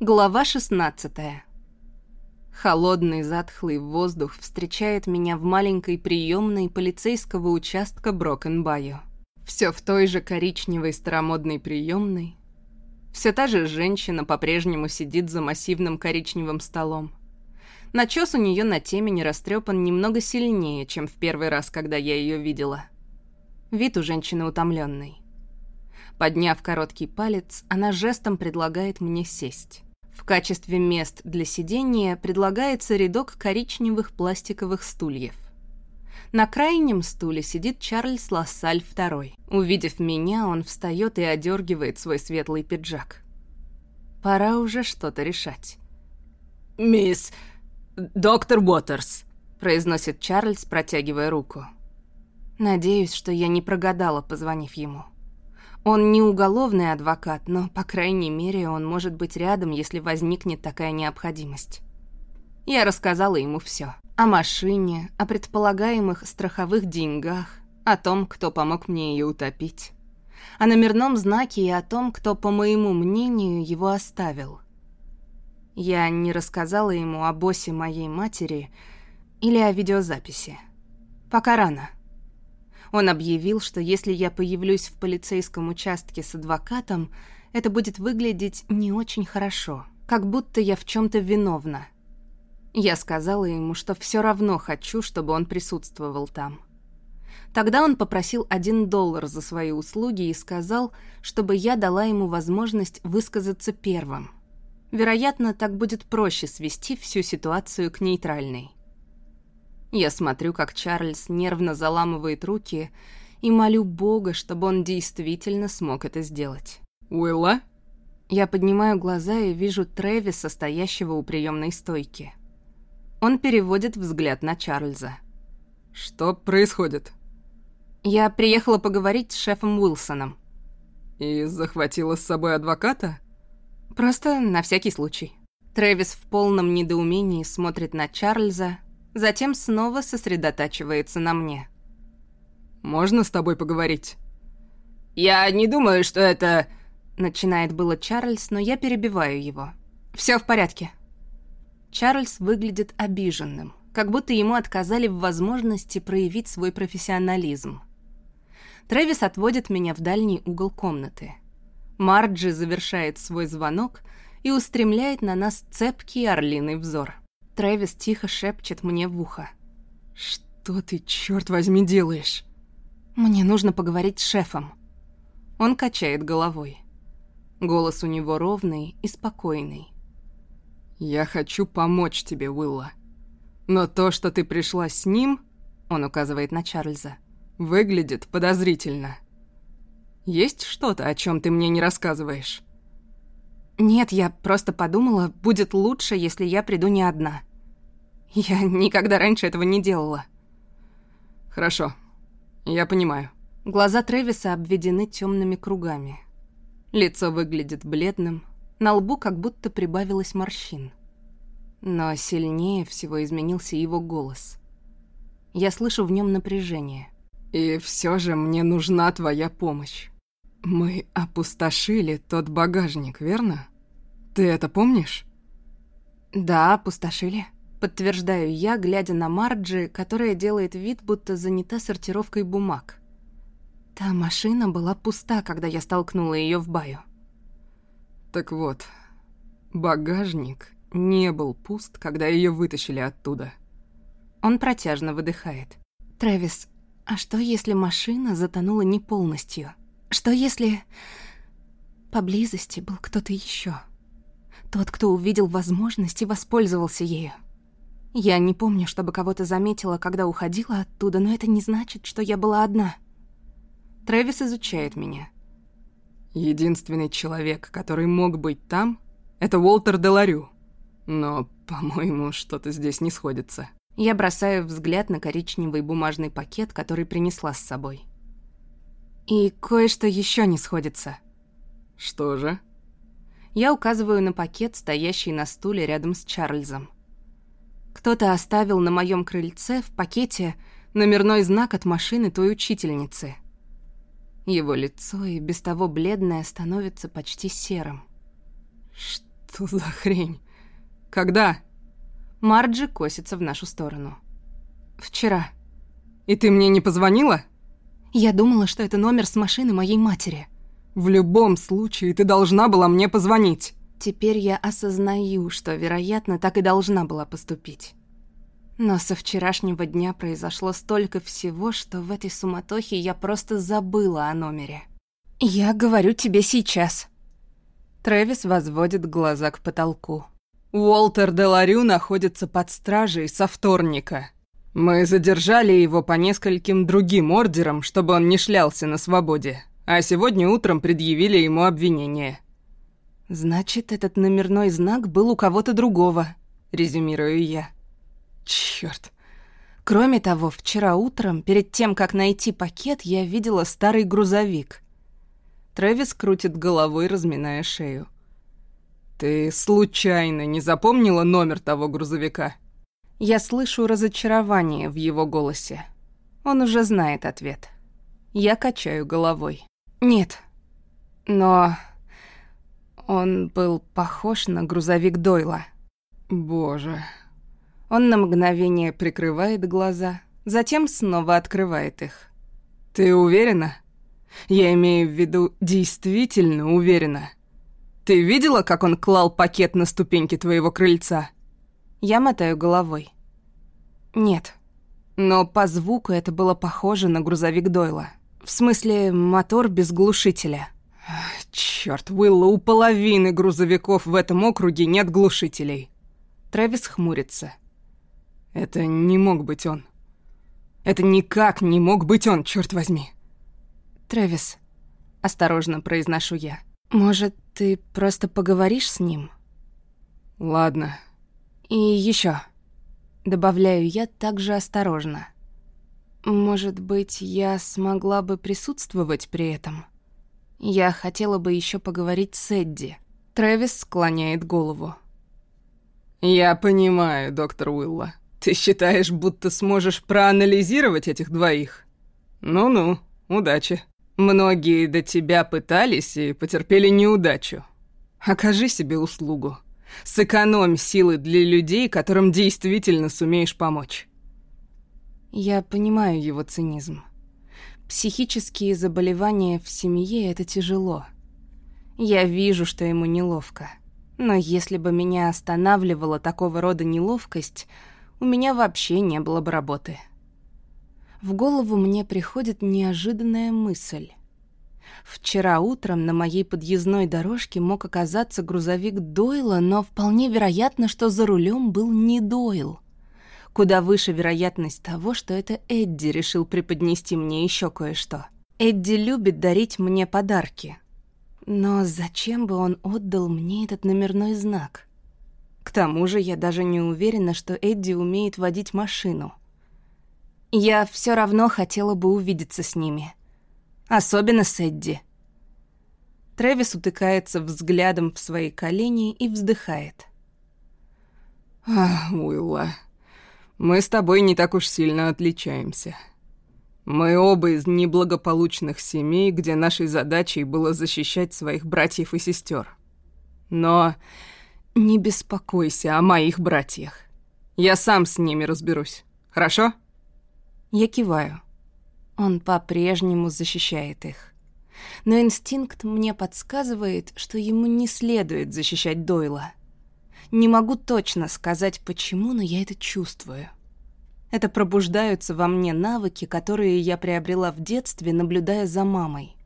Глава 16 Холодный затхлый воздух встречает меня в маленькой приемной полицейского участка Брокенбайо. Все в той же коричневой старомодной приемной. Все та же женщина по-прежнему сидит за массивным коричневым столом. Начес у нее на темени растрепан немного сильнее, чем в первый раз, когда я ее видела. Вид у женщины утомленный. Подняв короткий палец, она жестом предлагает мне сесть. В качестве мест для сидения предлагается рядок коричневых пластиковых стульев. На крайнем стуле сидит Чарльз Лассаль II. Увидев меня, он встает и одергивает свой светлый пиджак. Пора уже что-то решать. «Мисс... доктор Уотерс», — произносит Чарльз, протягивая руку. Надеюсь, что я не прогадала, позвонив ему. Он не уголовный адвокат, но, по крайней мере, он может быть рядом, если возникнет такая необходимость. Я рассказала ему все: О машине, о предполагаемых страховых деньгах, о том, кто помог мне ее утопить. О номерном знаке и о том, кто, по моему мнению, его оставил. Я не рассказала ему о боссе моей матери или о видеозаписи. Пока рано. Он объявил, что если я появлюсь в полицейском участке с адвокатом, это будет выглядеть не очень хорошо, как будто я в чем-то виновна. Я сказала ему, что все равно хочу, чтобы он присутствовал там. Тогда он попросил один доллар за свои услуги и сказал, чтобы я дала ему возможность высказаться первым. Вероятно, так будет проще свести всю ситуацию к нейтральной. Я смотрю, как Чарльз нервно заламывает руки и молю Бога, чтобы он действительно смог это сделать. «Уилла?» Я поднимаю глаза и вижу Трэвиса, стоящего у приемной стойки. Он переводит взгляд на Чарльза. «Что происходит?» «Я приехала поговорить с шефом Уилсоном». «И захватила с собой адвоката?» «Просто на всякий случай». Трэвис в полном недоумении смотрит на Чарльза, затем снова сосредотачивается на мне. «Можно с тобой поговорить?» «Я не думаю, что это...» Начинает было Чарльз, но я перебиваю его. Все в порядке». Чарльз выглядит обиженным, как будто ему отказали в возможности проявить свой профессионализм. Трэвис отводит меня в дальний угол комнаты. Марджи завершает свой звонок и устремляет на нас цепкий орлиный взор. Трэвис тихо шепчет мне в ухо. «Что ты, черт возьми, делаешь?» «Мне нужно поговорить с шефом». Он качает головой. Голос у него ровный и спокойный. «Я хочу помочь тебе, Уилла. Но то, что ты пришла с ним, — он указывает на Чарльза, — выглядит подозрительно. Есть что-то, о чем ты мне не рассказываешь?» «Нет, я просто подумала, будет лучше, если я приду не одна». Я никогда раньше этого не делала. Хорошо. Я понимаю. Глаза Трэвиса обведены темными кругами. Лицо выглядит бледным, на лбу как будто прибавилось морщин. Но сильнее всего изменился его голос. Я слышу в нем напряжение. «И все же мне нужна твоя помощь. Мы опустошили тот багажник, верно? Ты это помнишь?» «Да, опустошили». Подтверждаю я, глядя на Марджи, которая делает вид, будто занята сортировкой бумаг. Та машина была пуста, когда я столкнула ее в баю. Так вот, багажник не был пуст, когда ее вытащили оттуда. Он протяжно выдыхает. Трэвис, а что если машина затонула не полностью? Что если поблизости был кто-то еще? Тот, кто увидел возможность и воспользовался ею. Я не помню, чтобы кого-то заметила, когда уходила оттуда, но это не значит, что я была одна. Трэвис изучает меня. Единственный человек, который мог быть там, это Уолтер Деларю. Но, по-моему, что-то здесь не сходится. Я бросаю взгляд на коричневый бумажный пакет, который принесла с собой. И кое-что еще не сходится. Что же? Я указываю на пакет, стоящий на стуле рядом с Чарльзом. Кто-то оставил на моем крыльце в пакете номерной знак от машины той учительницы. Его лицо и без того бледное становится почти серым. Что за хрень? Когда? Марджи косится в нашу сторону. Вчера. И ты мне не позвонила? Я думала, что это номер с машины моей матери. В любом случае, ты должна была мне позвонить. Теперь я осознаю, что, вероятно, так и должна была поступить. Но со вчерашнего дня произошло столько всего, что в этой суматохе я просто забыла о номере. «Я говорю тебе сейчас». Трэвис возводит глаза к потолку. Уолтер Деларю находится под стражей со вторника. Мы задержали его по нескольким другим ордерам, чтобы он не шлялся на свободе, а сегодня утром предъявили ему обвинение. «Значит, этот номерной знак был у кого-то другого», — резюмирую я. Чёрт. Кроме того, вчера утром, перед тем, как найти пакет, я видела старый грузовик. Трэвис крутит головой, разминая шею. «Ты случайно не запомнила номер того грузовика?» Я слышу разочарование в его голосе. Он уже знает ответ. Я качаю головой. «Нет. Но он был похож на грузовик Дойла». «Боже», он на мгновение прикрывает глаза, затем снова открывает их. «Ты уверена? Я имею в виду, действительно уверена. Ты видела, как он клал пакет на ступеньки твоего крыльца?» Я мотаю головой. «Нет. Но по звуку это было похоже на грузовик Дойла. В смысле, мотор без глушителя». Черт, Уилла, у половины грузовиков в этом округе нет глушителей. Трэвис хмурится. Это не мог быть он. Это никак не мог быть он, черт возьми. Трэвис, осторожно произношу я. Может, ты просто поговоришь с ним? Ладно. И еще, добавляю я также осторожно. Может быть, я смогла бы присутствовать при этом? Я хотела бы еще поговорить с Эдди. Трэвис склоняет голову. Я понимаю, доктор Уилла. Ты считаешь, будто сможешь проанализировать этих двоих? Ну-ну, удачи. Многие до тебя пытались и потерпели неудачу. Окажи себе услугу. Сэкономь силы для людей, которым действительно сумеешь помочь. Я понимаю его цинизм. Психические заболевания в семье — это тяжело. Я вижу, что ему неловко. Но если бы меня останавливала такого рода неловкость, у меня вообще не было бы работы. В голову мне приходит неожиданная мысль. Вчера утром на моей подъездной дорожке мог оказаться грузовик Дойла, но вполне вероятно, что за рулем был не Дойл. Куда выше вероятность того, что это Эдди решил преподнести мне еще кое-что. Эдди любит дарить мне подарки. Но зачем бы он отдал мне этот номерной знак? К тому же я даже не уверена, что Эдди умеет водить машину. Я все равно хотела бы увидеться с ними. Особенно с Эдди. Трэвис утыкается взглядом в свои колени и вздыхает. «Ах, Уилла, мы с тобой не так уж сильно отличаемся. Мы оба из неблагополучных семей, где нашей задачей было защищать своих братьев и сестер. Но «Не беспокойся о моих братьях. Я сам с ними разберусь. Хорошо?» Я киваю. Он по-прежнему защищает их. Но инстинкт мне подсказывает, что ему не следует защищать Дойла. Не могу точно сказать, почему, но я это чувствую. Это пробуждаются во мне навыки, которые я приобрела в детстве, наблюдая за мамой.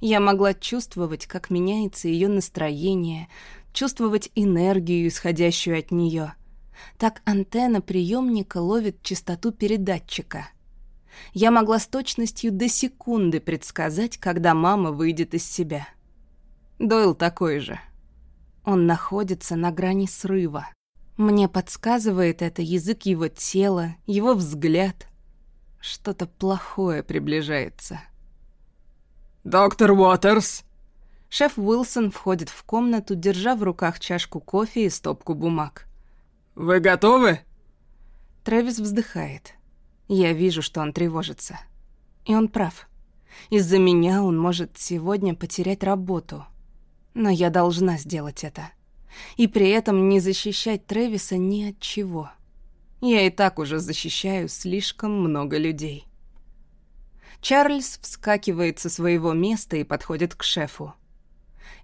Я могла чувствовать, как меняется ее настроение, чувствовать энергию, исходящую от нее. Так антенна приемника ловит частоту передатчика. Я могла с точностью до секунды предсказать, когда мама выйдет из себя. Дойл такой же. Он находится на грани срыва. Мне подсказывает это язык его тела, его взгляд. Что-то плохое приближается. «Доктор Уотерс!» Шеф Уилсон входит в комнату, держа в руках чашку кофе и стопку бумаг. «Вы готовы?» Трэвис вздыхает. Я вижу, что он тревожится. И он прав. Из-за меня он может сегодня потерять работу. Но я должна сделать это. и при этом не защищать Трэвиса ни от чего. Я и так уже защищаю слишком много людей. Чарльз вскакивает со своего места и подходит к шефу.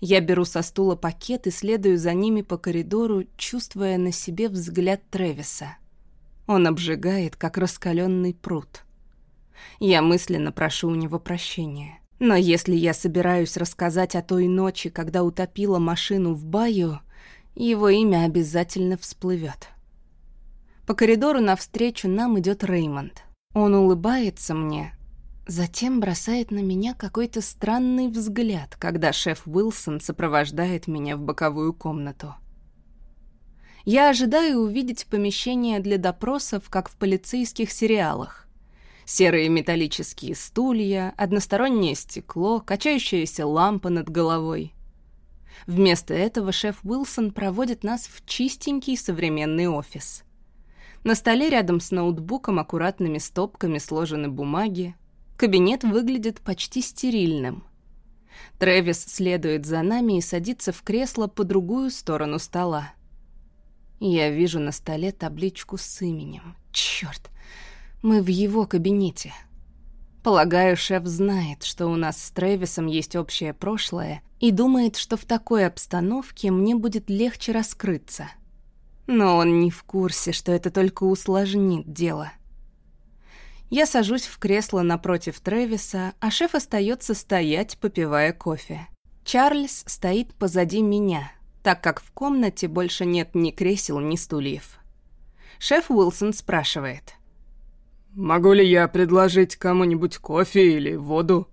Я беру со стула пакет и следую за ними по коридору, чувствуя на себе взгляд Трэвиса. Он обжигает, как раскаленный пруд. Я мысленно прошу у него прощения. Но если я собираюсь рассказать о той ночи, когда утопила машину в баю, его имя обязательно всплывет. По коридору навстречу нам идет Реймонд. Он улыбается мне, затем бросает на меня какой-то странный взгляд, когда шеф Уилсон сопровождает меня в боковую комнату. Я ожидаю увидеть помещение для допросов, как в полицейских сериалах серые металлические стулья, одностороннее стекло, качающаяся лампа над головой. Вместо этого шеф Уилсон проводит нас в чистенький современный офис. На столе рядом с ноутбуком аккуратными стопками сложены бумаги. Кабинет выглядит почти стерильным. Трэвис следует за нами и садится в кресло по другую сторону стола. Я вижу на столе табличку с именем. Чёрт! Мы в его кабинете. Полагаю, шеф знает, что у нас с Трэвисом есть общее прошлое и думает, что в такой обстановке мне будет легче раскрыться. Но он не в курсе, что это только усложнит дело. Я сажусь в кресло напротив Трэвиса, а шеф остается стоять, попивая кофе. Чарльз стоит позади меня, так как в комнате больше нет ни кресел, ни стульев. Шеф Уилсон спрашивает — «Могу ли я предложить кому-нибудь кофе или воду?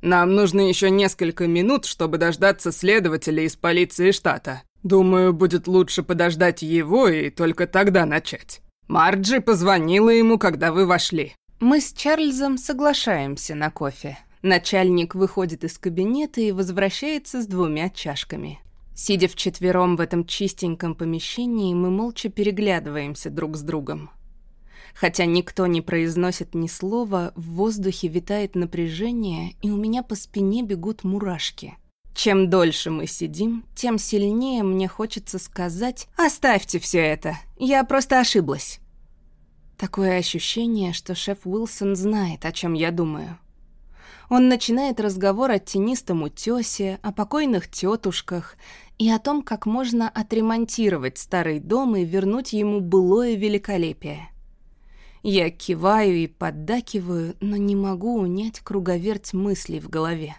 Нам нужно еще несколько минут, чтобы дождаться следователя из полиции штата. Думаю, будет лучше подождать его и только тогда начать. Марджи позвонила ему, когда вы вошли». Мы с Чарльзом соглашаемся на кофе. Начальник выходит из кабинета и возвращается с двумя чашками. Сидя вчетвером в этом чистеньком помещении, мы молча переглядываемся друг с другом. Хотя никто не произносит ни слова, в воздухе витает напряжение, и у меня по спине бегут мурашки. Чем дольше мы сидим, тем сильнее мне хочется сказать «Оставьте все это, я просто ошиблась». Такое ощущение, что шеф Уилсон знает, о чем я думаю. Он начинает разговор о тенистом утёсе, о покойных тетушках и о том, как можно отремонтировать старый дом и вернуть ему былое великолепие. Я киваю и поддакиваю, но не могу унять круговерть мыслей в голове.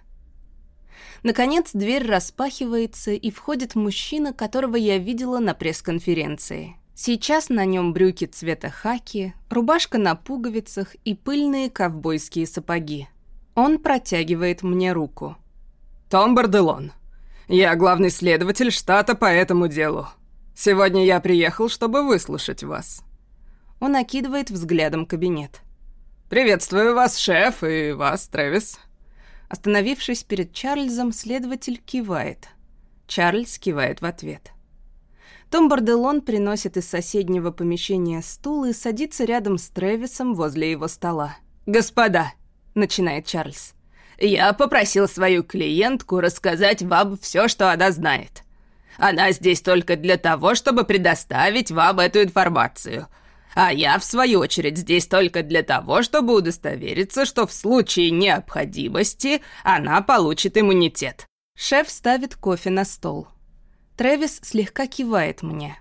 Наконец дверь распахивается, и входит мужчина, которого я видела на пресс-конференции. Сейчас на нем брюки цвета хаки, рубашка на пуговицах и пыльные ковбойские сапоги. Он протягивает мне руку. «Том Барделон, я главный следователь штата по этому делу. Сегодня я приехал, чтобы выслушать вас». Он окидывает взглядом кабинет. «Приветствую вас, шеф, и вас, Трэвис». Остановившись перед Чарльзом, следователь кивает. Чарльз кивает в ответ. Том Борделон приносит из соседнего помещения стул и садится рядом с Трэвисом возле его стола. «Господа», — начинает Чарльз, — «я попросил свою клиентку рассказать вам все, что она знает. Она здесь только для того, чтобы предоставить вам эту информацию — а я, в свою очередь, здесь только для того, чтобы удостовериться, что в случае необходимости она получит иммунитет». Шеф ставит кофе на стол. Трэвис слегка кивает мне.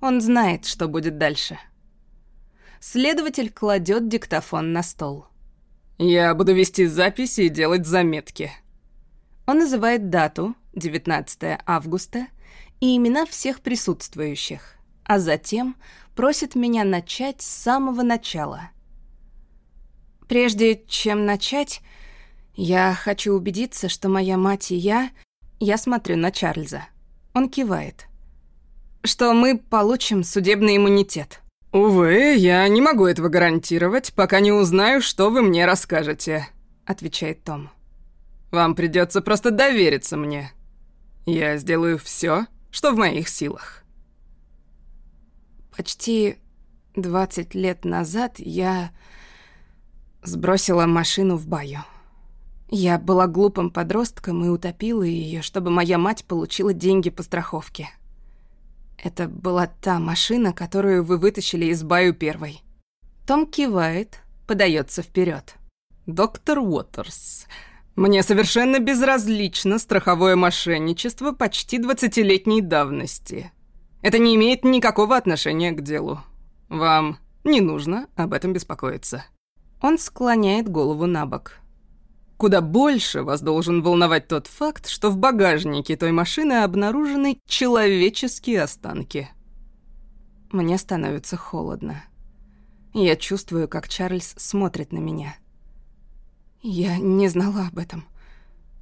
Он знает, что будет дальше. Следователь кладет диктофон на стол. «Я буду вести записи и делать заметки». Он называет дату, 19 августа, и имена всех присутствующих, а затем просит меня начать с самого начала. Прежде чем начать, я хочу убедиться, что моя мать и я... Я смотрю на Чарльза. Он кивает. Что мы получим судебный иммунитет. «Увы, я не могу этого гарантировать, пока не узнаю, что вы мне расскажете», — отвечает Том. «Вам придется просто довериться мне. Я сделаю все, что в моих силах». Почти 20 лет назад я сбросила машину в баю. Я была глупым подростком и утопила ее, чтобы моя мать получила деньги по страховке. Это была та машина, которую вы вытащили из Баю первой. Том кивает, подается вперед. «Доктор Уотерс, мне совершенно безразлично страховое мошенничество почти двадцатилетней давности. Это не имеет никакого отношения к делу. Вам не нужно об этом беспокоиться». Он склоняет голову на бок. Куда больше вас должен волновать тот факт, что в багажнике той машины обнаружены человеческие останки. Мне становится холодно. Я чувствую, как Чарльз смотрит на меня. Я не знала об этом.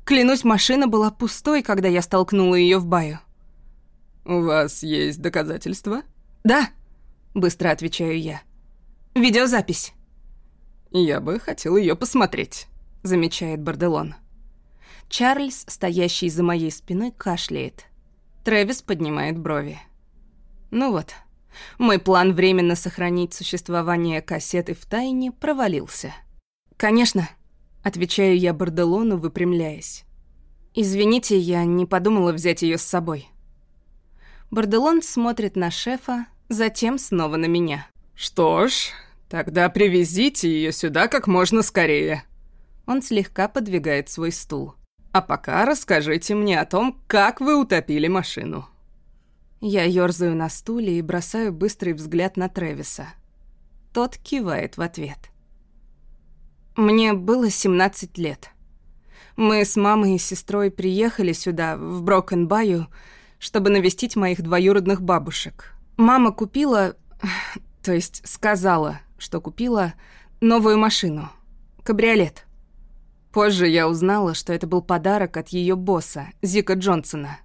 Клянусь, машина была пустой, когда я столкнула ее в баю. «У вас есть доказательства?» «Да», — быстро отвечаю я. «Видеозапись». «Я бы хотел ее посмотреть», — замечает Барделон. Чарльз, стоящий за моей спиной, кашляет. Трэвис поднимает брови. Ну вот, мой план временно сохранить существование кассеты в тайне провалился. «Конечно», — отвечаю я Барделону, выпрямляясь. «Извините, я не подумала взять ее с собой». Барделон смотрит на шефа, затем снова на меня. «Что ж, тогда привезите ее сюда как можно скорее». Он слегка подвигает свой стул. «А пока расскажите мне о том, как вы утопили машину». Я ёрзаю на стуле и бросаю быстрый взгляд на Трэвиса. Тот кивает в ответ. Мне было 17 лет. Мы с мамой и сестрой приехали сюда, в Брокен-Баю, чтобы навестить моих двоюродных бабушек. Мама купила, то есть сказала, что купила новую машину. Кабриолет. Позже я узнала, что это был подарок от ее босса, Зика Джонсона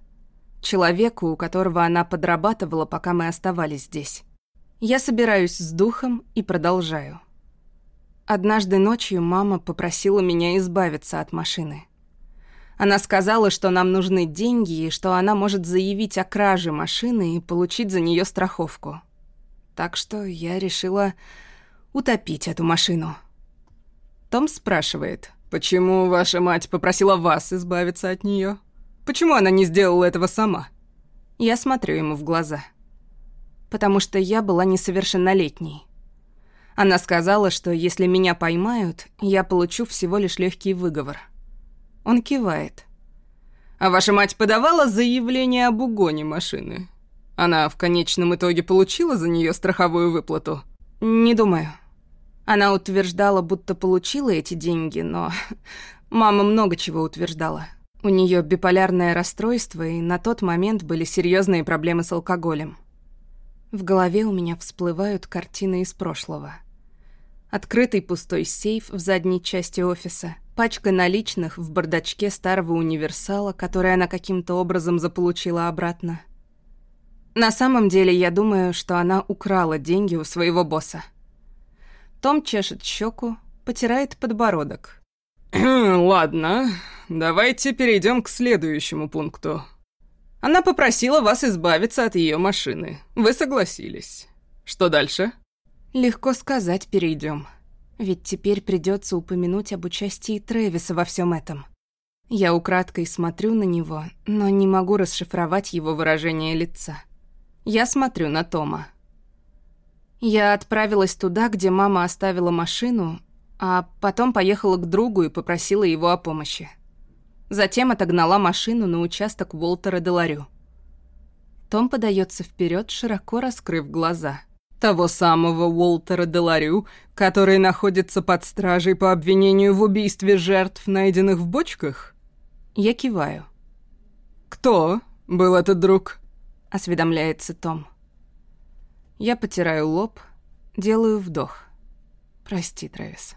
человеку, у которого она подрабатывала, пока мы оставались здесь. Я собираюсь с духом и продолжаю. Однажды ночью мама попросила меня избавиться от машины. Она сказала, что нам нужны деньги и что она может заявить о краже машины и получить за нее страховку. Так что я решила утопить эту машину. Том спрашивает, «Почему ваша мать попросила вас избавиться от нее? Почему она не сделала этого сама?» Я смотрю ему в глаза. Потому что я была несовершеннолетней. Она сказала, что если меня поймают, я получу всего лишь легкий выговор. Он кивает. «А ваша мать подавала заявление об угоне машины? Она в конечном итоге получила за нее страховую выплату?» «Не думаю. Она утверждала, будто получила эти деньги, но мама много чего утверждала. У нее биполярное расстройство, и на тот момент были серьезные проблемы с алкоголем. В голове у меня всплывают картины из прошлого. Открытый пустой сейф в задней части офиса, пачка наличных в бардачке старого универсала, который она каким-то образом заполучила обратно. На самом деле, я думаю, что она украла деньги у своего босса. Том чешет щеку, потирает подбородок. «Ладно, давайте перейдем к следующему пункту. Она попросила вас избавиться от ее машины. Вы согласились. Что дальше?» «Легко сказать, перейдем. Ведь теперь придется упомянуть об участии Трэвиса во всем этом. Я украдкой смотрю на него, но не могу расшифровать его выражение лица. Я смотрю на Тома. Я отправилась туда, где мама оставила машину, а потом поехала к другу и попросила его о помощи. Затем отогнала машину на участок Уолтера Деларю. Том подается вперед, широко раскрыв глаза. Того самого Уолтера Деларю, который находится под стражей по обвинению в убийстве жертв, найденных в бочках? Я киваю. «Кто был этот друг?» — осведомляется Том. Я потираю лоб, делаю вдох. «Прости, Трэвис».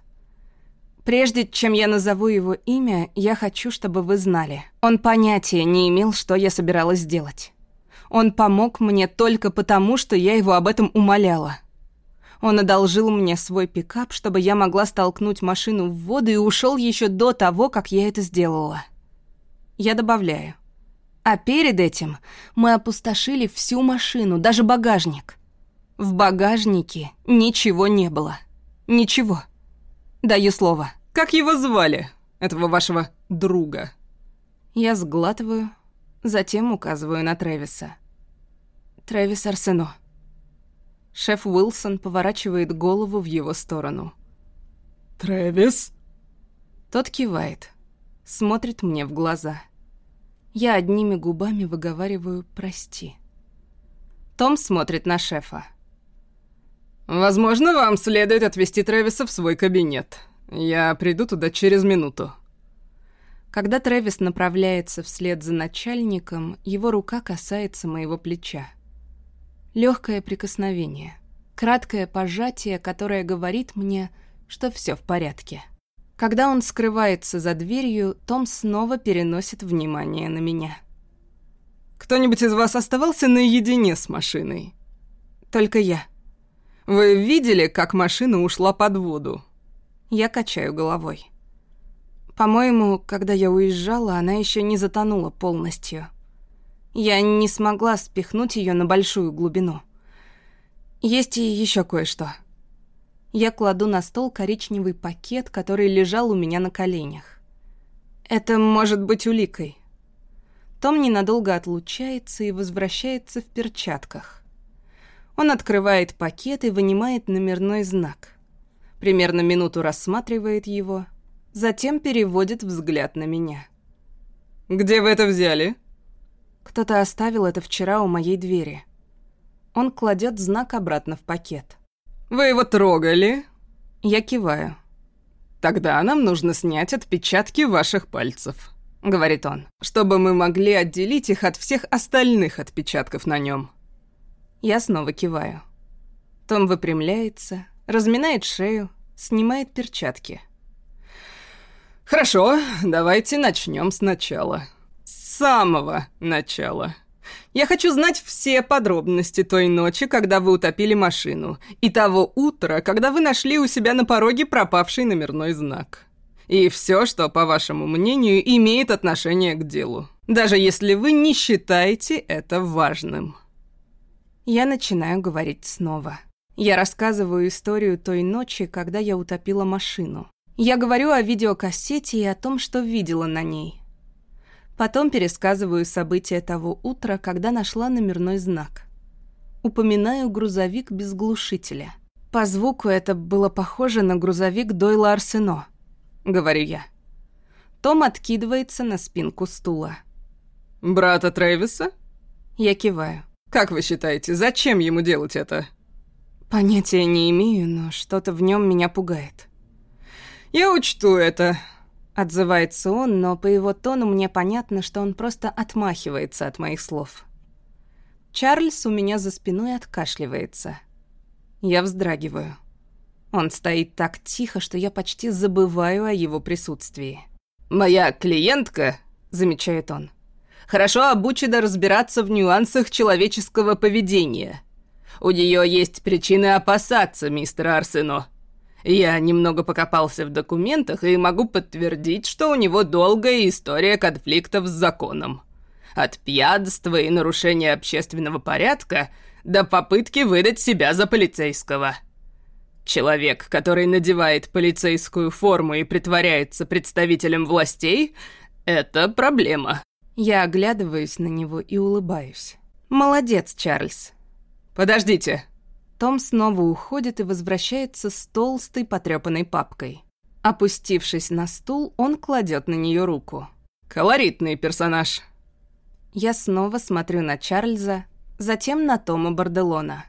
Прежде чем я назову его имя, я хочу, чтобы вы знали. Он понятия не имел, что я собиралась сделать. Он помог мне только потому, что я его об этом умоляла. Он одолжил мне свой пикап, чтобы я могла столкнуть машину в воду и ушел еще до того, как я это сделала. Я добавляю. А перед этим мы опустошили всю машину, даже багажник. В багажнике ничего не было. Ничего. Даю слово. Как его звали, этого вашего друга? Я сглатываю, затем указываю на Трэвиса. Трэвис Арсено. Шеф Уилсон поворачивает голову в его сторону. «Трэвис?» Тот кивает, смотрит мне в глаза. Я одними губами выговариваю «прости». Том смотрит на шефа. «Возможно, вам следует отвезти Трэвиса в свой кабинет. Я приду туда через минуту». Когда Трэвис направляется вслед за начальником, его рука касается моего плеча. Легкое прикосновение, краткое пожатие, которое говорит мне, что все в порядке. Когда он скрывается за дверью, Том снова переносит внимание на меня. «Кто-нибудь из вас оставался наедине с машиной?» «Только я». «Вы видели, как машина ушла под воду?» Я качаю головой. По-моему, когда я уезжала, она еще не затонула полностью. Я не смогла спихнуть ее на большую глубину. Есть и еще кое-что. Я кладу на стол коричневый пакет, который лежал у меня на коленях. Это может быть уликой. Том ненадолго отлучается и возвращается в перчатках. Он открывает пакет и вынимает номерной знак. Примерно минуту рассматривает его, затем переводит взгляд на меня. «Где вы это взяли?» Кто-то оставил это вчера у моей двери. Он кладет знак обратно в пакет. «Вы его трогали?» Я киваю. «Тогда нам нужно снять отпечатки ваших пальцев», — говорит он, «чтобы мы могли отделить их от всех остальных отпечатков на нем». Я снова киваю. Том выпрямляется, разминает шею, снимает перчатки. «Хорошо, давайте начнем сначала», самого начала. Я хочу знать все подробности той ночи, когда вы утопили машину, и того утра, когда вы нашли у себя на пороге пропавший номерной знак. И все, что, по вашему мнению, имеет отношение к делу. Даже если вы не считаете это важным. Я начинаю говорить снова. Я рассказываю историю той ночи, когда я утопила машину. Я говорю о видеокассете и о том, что видела на ней. Потом пересказываю события того утра, когда нашла номерной знак. Упоминаю грузовик без глушителя. По звуку это было похоже на грузовик Дойла Арсено, говорю я. Том откидывается на спинку стула. «Брата Трэвиса?» Я киваю. «Как вы считаете, зачем ему делать это?» Понятия не имею, но что-то в нем меня пугает. «Я учту это», Отзывается он, но по его тону мне понятно, что он просто отмахивается от моих слов. Чарльз у меня за спиной откашливается. Я вздрагиваю. Он стоит так тихо, что я почти забываю о его присутствии. «Моя клиентка», — замечает он, — «хорошо обучена разбираться в нюансах человеческого поведения. У нее есть причины опасаться мистера Арсено». Я немного покопался в документах и могу подтвердить, что у него долгая история конфликтов с законом. От пьянства и нарушения общественного порядка до попытки выдать себя за полицейского. Человек, который надевает полицейскую форму и притворяется представителем властей, это проблема. Я оглядываюсь на него и улыбаюсь. Молодец, Чарльз. Подождите, том снова уходит и возвращается с толстой потрепанной папкой. Опустившись на стул, он кладет на нее руку. «Колоритный персонаж». Я снова смотрю на Чарльза, затем на Тома Барделона.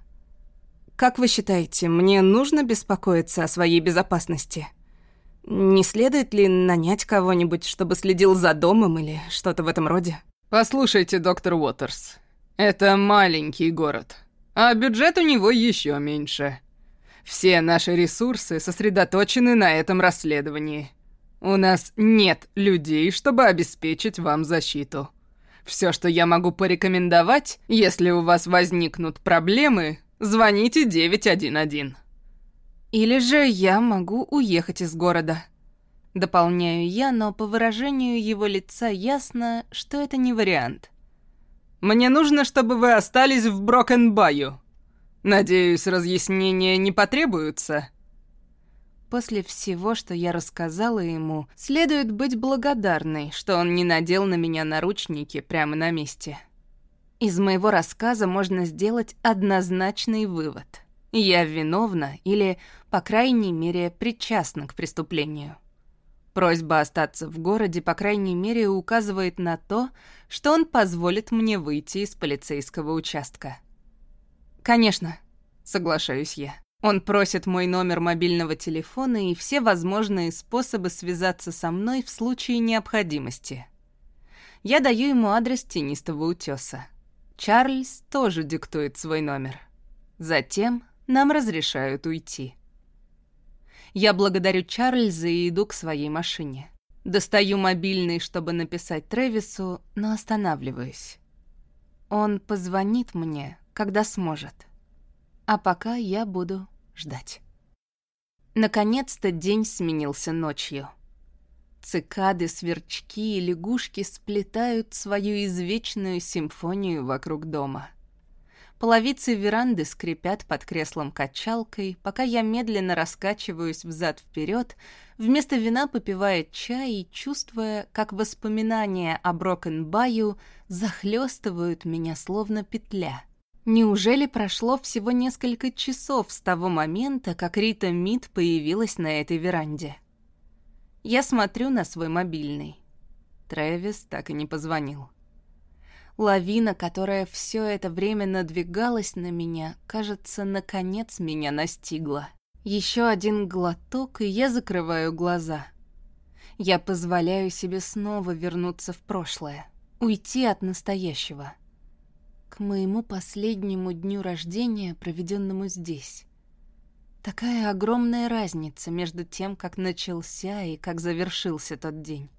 «Как вы считаете, мне нужно беспокоиться о своей безопасности? Не следует ли нанять кого-нибудь, чтобы следил за домом или что-то в этом роде?» «Послушайте, доктор Уотерс, это маленький город а бюджет у него еще меньше. Все наши ресурсы сосредоточены на этом расследовании. У нас нет людей, чтобы обеспечить вам защиту. Все, что я могу порекомендовать, если у вас возникнут проблемы, звоните 911. Или же я могу уехать из города. Дополняю я, но по выражению его лица ясно, что это не вариант. Мне нужно, чтобы вы остались в Брокенбаю. Надеюсь, разъяснения не потребуются?» После всего, что я рассказала ему, следует быть благодарной, что он не надел на меня наручники прямо на месте. Из моего рассказа можно сделать однозначный вывод. Я виновна или, по крайней мере, причастна к преступлению. Просьба остаться в городе, по крайней мере, указывает на то, что он позволит мне выйти из полицейского участка. «Конечно», — соглашаюсь я. Он просит мой номер мобильного телефона и все возможные способы связаться со мной в случае необходимости. Я даю ему адрес тенистого утеса. Чарльз тоже диктует свой номер. Затем нам разрешают уйти. Я благодарю Чарльза и иду к своей машине. Достаю мобильный, чтобы написать Трэвису, но останавливаюсь. Он позвонит мне, когда сможет. А пока я буду ждать. Наконец-то день сменился ночью. Цикады, сверчки и лягушки сплетают свою извечную симфонию вокруг дома. Половицы веранды скрипят под креслом-качалкой, пока я медленно раскачиваюсь взад-вперед, вместо вина попивая чай и чувствуя, как воспоминания о Брокен-Баю захлестывают меня словно петля — Неужели прошло всего несколько часов с того момента, как Рита Мид появилась на этой веранде? Я смотрю на свой мобильный. Трэвис так и не позвонил. Лавина, которая все это время надвигалась на меня, кажется, наконец меня настигла. Еще один глоток, и я закрываю глаза. Я позволяю себе снова вернуться в прошлое, уйти от настоящего — к моему последнему дню рождения, проведенному здесь. Такая огромная разница между тем, как начался и как завершился тот день.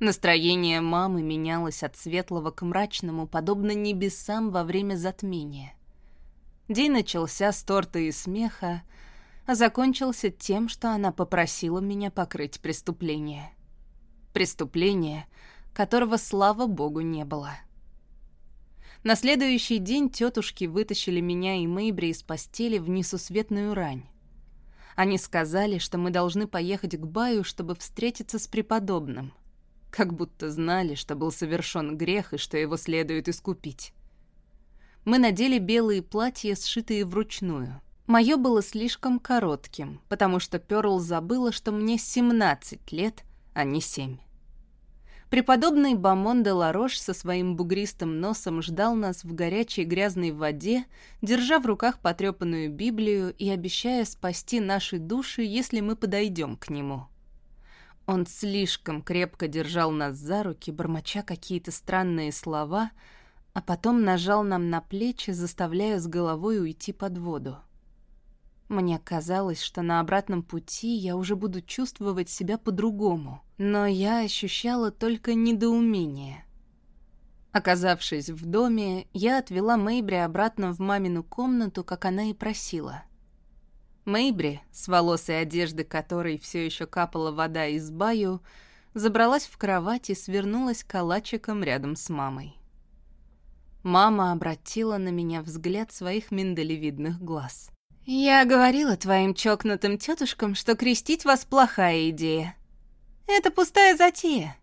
Настроение мамы менялось от светлого к мрачному, подобно небесам во время затмения. День начался с торта и смеха, а закончился тем, что она попросила меня покрыть преступление. Преступление, которого, слава богу, не было. — на следующий день тетушки вытащили меня и Мэйбри из постели в несусветную рань. Они сказали, что мы должны поехать к Баю, чтобы встретиться с преподобным. Как будто знали, что был совершен грех и что его следует искупить. Мы надели белые платья, сшитые вручную. Мое было слишком коротким, потому что Пёрл забыла, что мне 17 лет, а не 7. Преподобный Бамон де Ларош со своим бугристым носом ждал нас в горячей грязной воде, держа в руках потрепанную Библию и обещая спасти наши души, если мы подойдем к нему. Он слишком крепко держал нас за руки, бормоча какие-то странные слова, а потом нажал нам на плечи, заставляя с головой уйти под воду. Мне казалось, что на обратном пути я уже буду чувствовать себя по-другому, но я ощущала только недоумение. Оказавшись в доме, я отвела Мэйбри обратно в мамину комнату, как она и просила. Мэйбри, с волосой одежды которой все еще капала вода из баю, забралась в кровать и свернулась калачиком рядом с мамой. Мама обратила на меня взгляд своих миндалевидных глаз. «Я говорила твоим чокнутым тетушкам, что крестить вас плохая идея. Это пустая затея.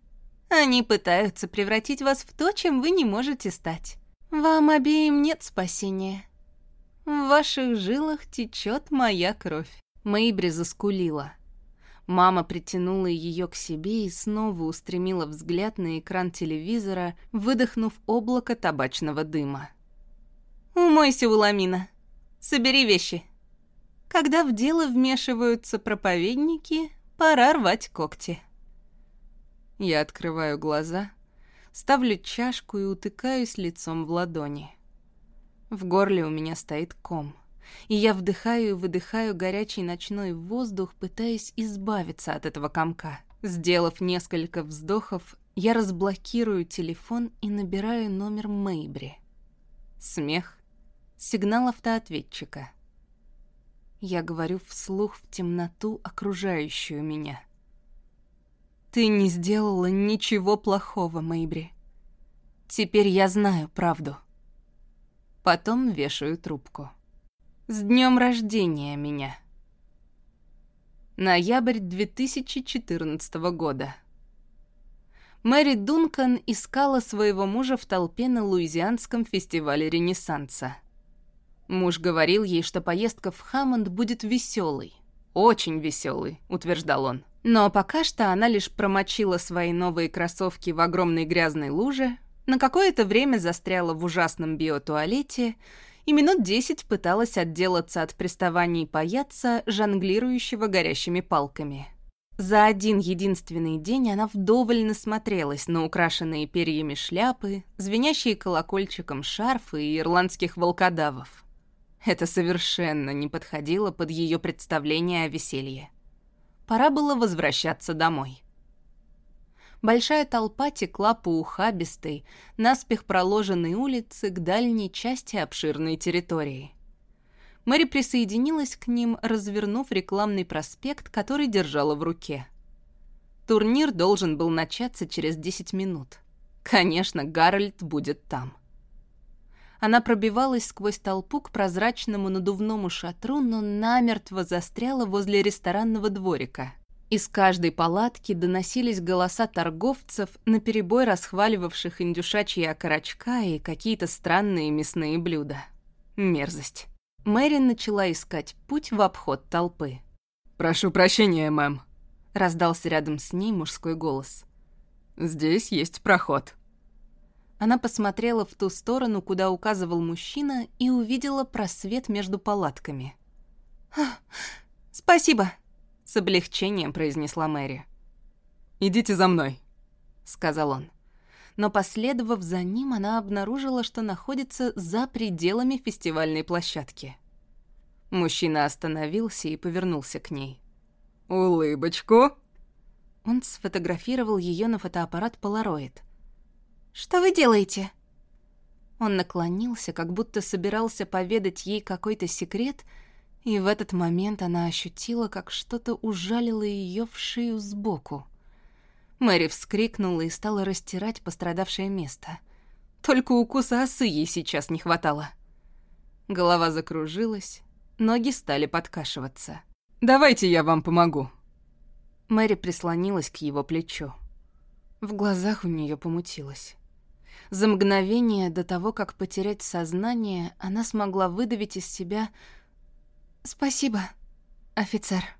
Они пытаются превратить вас в то, чем вы не можете стать. Вам обеим нет спасения. В ваших жилах течет моя кровь». Мэйбри заскулила. Мама притянула ее к себе и снова устремила взгляд на экран телевизора, выдохнув облако табачного дыма. «Умойся, Уламина. Собери вещи. Когда в дело вмешиваются проповедники, пора рвать когти. Я открываю глаза, ставлю чашку и утыкаюсь лицом в ладони. В горле у меня стоит ком, и я вдыхаю и выдыхаю горячий ночной воздух, пытаясь избавиться от этого комка. Сделав несколько вздохов, я разблокирую телефон и набираю номер Мэйбри. Смех. Сигнал автоответчика. Я говорю вслух в темноту, окружающую меня. Ты не сделала ничего плохого, Мэйбри. Теперь я знаю правду. Потом вешаю трубку. С днем рождения меня. Ноябрь 2014 года. Мэри Дункан искала своего мужа в толпе на Луизианском фестивале Ренессанса. Муж говорил ей, что поездка в Хаммонд будет веселой. Очень веселой, утверждал он. Но пока что она лишь промочила свои новые кроссовки в огромной грязной луже, на какое-то время застряла в ужасном биотуалете и минут десять пыталась отделаться от приставаний паяца, жонглирующего горящими палками. За один единственный день она вдоволь насмотрелась на украшенные перьями шляпы, звенящие колокольчиком шарфы и ирландских волкодавов. Это совершенно не подходило под ее представление о веселье. Пора было возвращаться домой. Большая толпа текла по ухабистой, наспех проложенной улице к дальней части обширной территории. Мэри присоединилась к ним, развернув рекламный проспект, который держала в руке. Турнир должен был начаться через 10 минут. Конечно, Гарольд будет там. Она пробивалась сквозь толпу к прозрачному надувному шатру, но намертво застряла возле ресторанного дворика. Из каждой палатки доносились голоса торговцев, наперебой расхваливавших индюшачьи окорочка и какие-то странные мясные блюда. Мерзость. Мэри начала искать путь в обход толпы. «Прошу прощения, мэм», — раздался рядом с ней мужской голос. «Здесь есть проход». Она посмотрела в ту сторону, куда указывал мужчина, и увидела просвет между палатками. «Спасибо», — с облегчением произнесла Мэри. «Идите за мной», — сказал он но, последовав за ним, она обнаружила, что находится за пределами фестивальной площадки. Мужчина остановился и повернулся к ней. «Улыбочку!» Он сфотографировал ее на фотоаппарат Polaroid. «Что вы делаете?» Он наклонился, как будто собирался поведать ей какой-то секрет, и в этот момент она ощутила, как что-то ужалило ее в шею сбоку. Мэри вскрикнула и стала растирать пострадавшее место. Только укуса осы ей сейчас не хватало. Голова закружилась, ноги стали подкашиваться. «Давайте я вам помогу». Мэри прислонилась к его плечу. В глазах у нее помутилось. За мгновение до того, как потерять сознание, она смогла выдавить из себя «Спасибо, офицер».